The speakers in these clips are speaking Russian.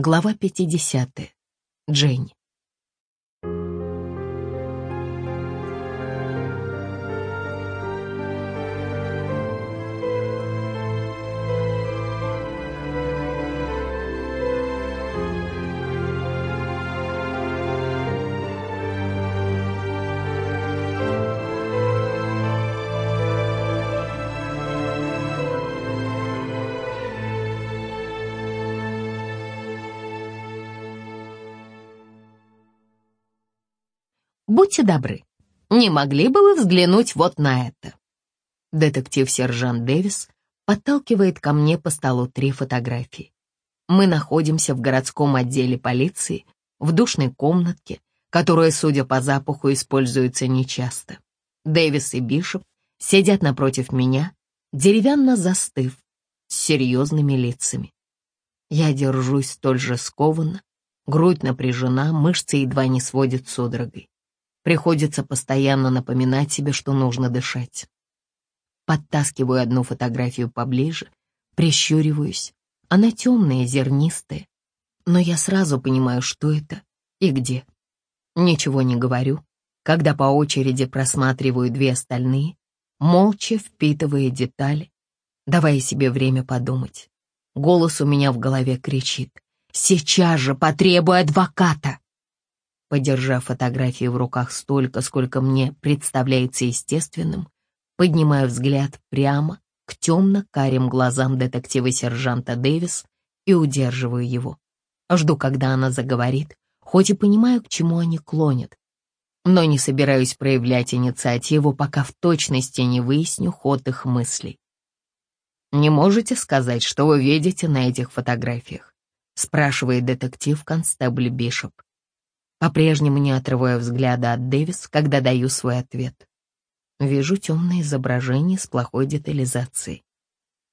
Глава 50. Дженни. Будьте добры, не могли бы вы взглянуть вот на это?» Детектив-сержант Дэвис подталкивает ко мне по столу три фотографии. Мы находимся в городском отделе полиции, в душной комнатке, которая, судя по запаху, используется нечасто. Дэвис и Бишоп сидят напротив меня, деревянно застыв, с серьезными лицами. Я держусь столь же скованно, грудь напряжена, мышцы едва не сводят судорогой. Приходится постоянно напоминать себе, что нужно дышать. Подтаскиваю одну фотографию поближе, прищуриваюсь. Она темная, зернистая. Но я сразу понимаю, что это и где. Ничего не говорю, когда по очереди просматриваю две остальные, молча впитывая детали, давая себе время подумать. Голос у меня в голове кричит. «Сейчас же потребуй адвоката!» Подержав фотографии в руках столько, сколько мне представляется естественным, поднимаю взгляд прямо к темно-карим глазам детектива-сержанта Дэвис и удерживаю его. Жду, когда она заговорит, хоть и понимаю, к чему они клонят, но не собираюсь проявлять инициативу, пока в точности не выясню ход их мыслей. «Не можете сказать, что вы видите на этих фотографиях?» спрашивает детектив-констебль Бишоп по-прежнему не отрывая взгляда от Дэвис, когда даю свой ответ. Вижу темное изображение с плохой детализацией.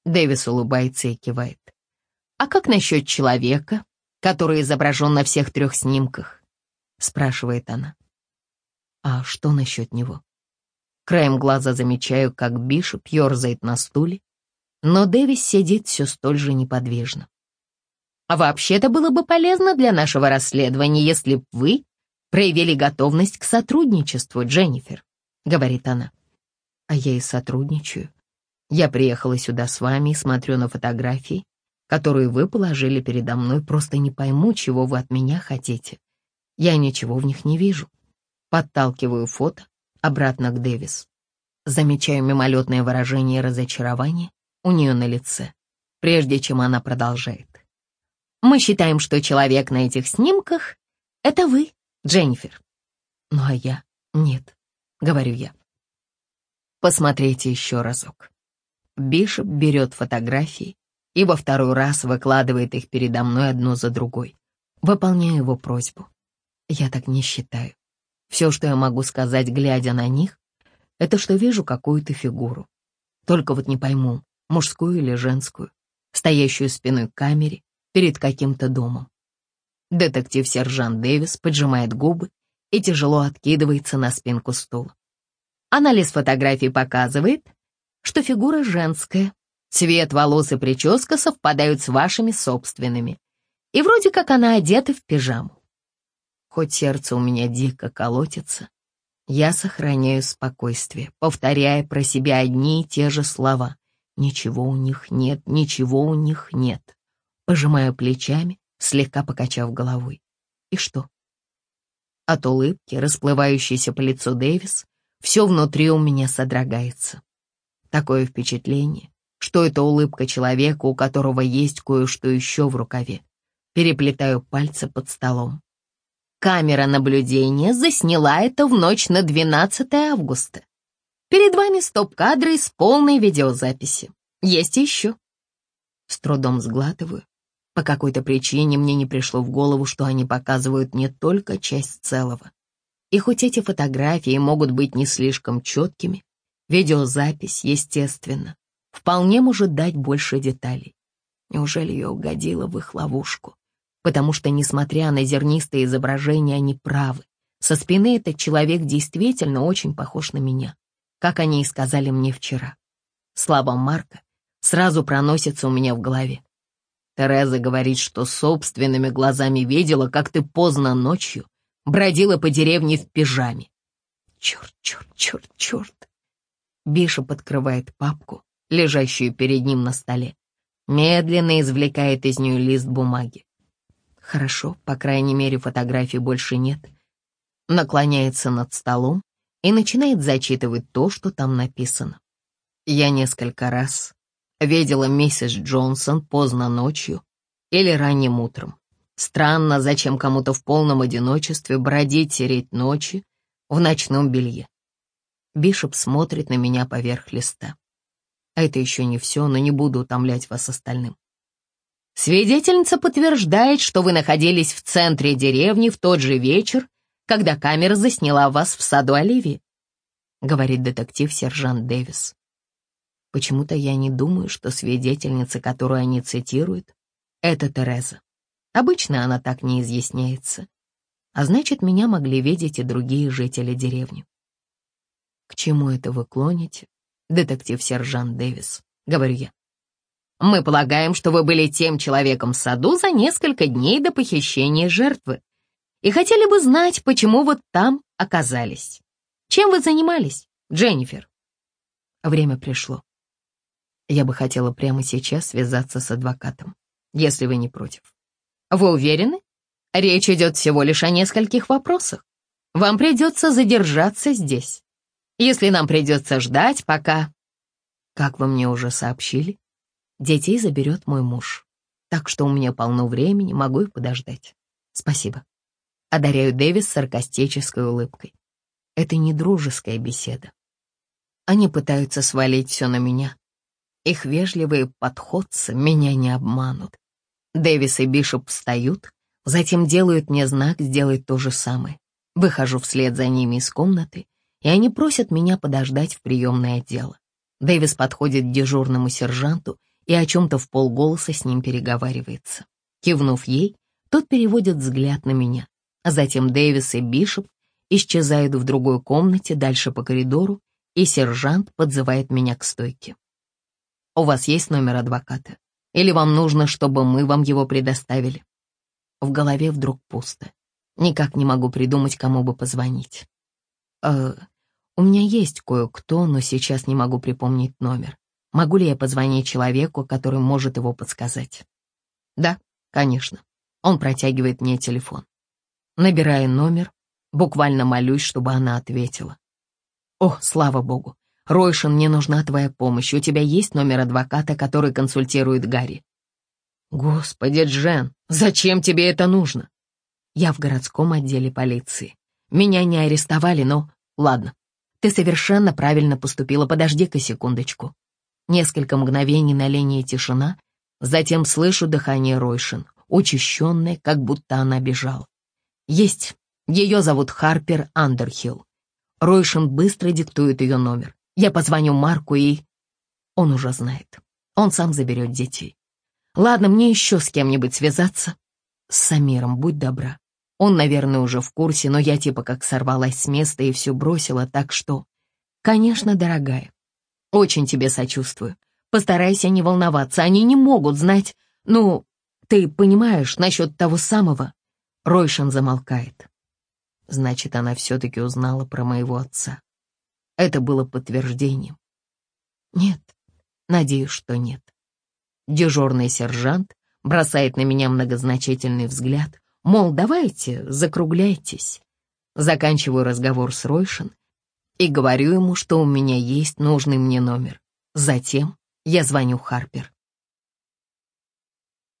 Дэвис улыбается и кивает. «А как насчет человека, который изображен на всех трех снимках?» — спрашивает она. «А что насчет него?» Краем глаза замечаю, как Бишоп ерзает на стуле, но Дэвис сидит все столь же неподвижно. А вообще-то было бы полезно для нашего расследования, если б вы проявили готовность к сотрудничеству, Дженнифер», — говорит она. «А я и сотрудничаю. Я приехала сюда с вами и смотрю на фотографии, которые вы положили передо мной, просто не пойму, чего вы от меня хотите. Я ничего в них не вижу. Подталкиваю фото обратно к Дэвис. Замечаю мимолетное выражение разочарования у нее на лице, прежде чем она продолжает. Мы считаем, что человек на этих снимках — это вы, Дженнифер. Ну а я — нет, говорю я. Посмотрите еще разок. Бишоп берет фотографии и во второй раз выкладывает их передо мной одну за другой. Выполняю его просьбу. Я так не считаю. Все, что я могу сказать, глядя на них, это что вижу какую-то фигуру. Только вот не пойму, мужскую или женскую, стоящую спиной к камере перед каким-то домом. Детектив-сержант Дэвис поджимает губы и тяжело откидывается на спинку стула. Анализ фотографий показывает, что фигура женская, цвет волос и прическа совпадают с вашими собственными, и вроде как она одета в пижаму. Хоть сердце у меня дико колотится, я сохраняю спокойствие, повторяя про себя одни и те же слова. Ничего у них нет, ничего у них нет. Пожимаю плечами, слегка покачав головой. И что? От улыбки, расплывающейся по лицу Дэвис, все внутри у меня содрогается. Такое впечатление, что это улыбка человека, у которого есть кое-что еще в рукаве. Переплетаю пальцы под столом. Камера наблюдения засняла это в ночь на 12 августа. Перед вами стоп-кадры с полной видеозаписи. Есть еще. С трудом сглатываю, по какой-то причине мне не пришло в голову, что они показывают не только часть целого. И хоть эти фотографии могут быть не слишком четкими, видеозапись, естественно, вполне может дать больше деталей. Неужели я угодила в их ловушку? Потому что, несмотря на зернистые изображения, они правы. Со спины этот человек действительно очень похож на меня, как они и сказали мне вчера. Слова Марка сразу проносятся у меня в голове. Тереза говорит, что собственными глазами видела, как ты поздно ночью бродила по деревне в пижаме. Черт, черт, черт, черт. Бишоп открывает папку, лежащую перед ним на столе. Медленно извлекает из нее лист бумаги. Хорошо, по крайней мере, фотографий больше нет. Наклоняется над столом и начинает зачитывать то, что там написано. Я несколько раз видела миссис Джонсон поздно ночью или ранним утром. Странно, зачем кому-то в полном одиночестве бродить, тереть ночи в ночном белье. Бишоп смотрит на меня поверх листа. Это еще не все, но не буду утомлять вас остальным. Свидетельница подтверждает, что вы находились в центре деревни в тот же вечер, когда камера засняла вас в саду Оливии, говорит детектив-сержант Дэвис. Почему-то я не думаю, что свидетельница, которую они цитируют, это Тереза. Обычно она так не изъясняется. А значит, меня могли видеть и другие жители деревни. К чему это вы клоните, детектив-сержант Дэвис? Говорю я. Мы полагаем, что вы были тем человеком в саду за несколько дней до похищения жертвы и хотели бы знать, почему вот там оказались. Чем вы занимались, Дженнифер? Время пришло. Я бы хотела прямо сейчас связаться с адвокатом, если вы не против. Вы уверены? Речь идет всего лишь о нескольких вопросах. Вам придется задержаться здесь. Если нам придется ждать, пока... Как вы мне уже сообщили, детей заберет мой муж. Так что у меня полно времени, могу и подождать. Спасибо. Одаряю Дэвис саркастической улыбкой. Это не дружеская беседа. Они пытаются свалить все на меня, их вежливые подходцы меня не обманут. Дэвис и Бишоп встают, затем делают мне знак сделать то же самое. Выхожу вслед за ними из комнаты, и они просят меня подождать в приемное отдело. Дэвис подходит к дежурному сержанту и о чем-то в полголоса с ним переговаривается. Кивнув ей, тот переводит взгляд на меня, а затем Дэвис и Бишоп исчезают в другой комнате дальше по коридору, и сержант подзывает меня к стойке. У вас есть номер адвоката? Или вам нужно, чтобы мы вам его предоставили?» В голове вдруг пусто. Никак не могу придумать, кому бы позвонить. «Э, у меня есть кое-кто, но сейчас не могу припомнить номер. Могу ли я позвонить человеку, который может его подсказать?» «Да, конечно». Он протягивает мне телефон. Набираю номер, буквально молюсь, чтобы она ответила. О, слава богу, «Ройшин, мне нужна твоя помощь. У тебя есть номер адвоката, который консультирует Гарри?» «Господи, Джен, зачем тебе это нужно?» «Я в городском отделе полиции. Меня не арестовали, но... Ладно, ты совершенно правильно поступила. Подожди-ка секундочку». Несколько мгновений на линии тишина, затем слышу дыхание Ройшин, учащенное, как будто она бежала. «Есть. Ее зовут Харпер Андерхилл. Ройшин быстро диктует ее номер. Я позвоню Марку и... Он уже знает. Он сам заберет детей. Ладно, мне еще с кем-нибудь связаться. С Самиром, будь добра. Он, наверное, уже в курсе, но я типа как сорвалась с места и все бросила, так что... Конечно, дорогая, очень тебе сочувствую. Постарайся не волноваться, они не могут знать... Ну, ты понимаешь, насчет того самого... Ройшин замолкает. Значит, она все-таки узнала про моего отца. Это было подтверждением. Нет, надеюсь, что нет. Дежурный сержант бросает на меня многозначительный взгляд, мол, давайте, закругляйтесь. Заканчиваю разговор с Ройшин и говорю ему, что у меня есть нужный мне номер. Затем я звоню Харпер.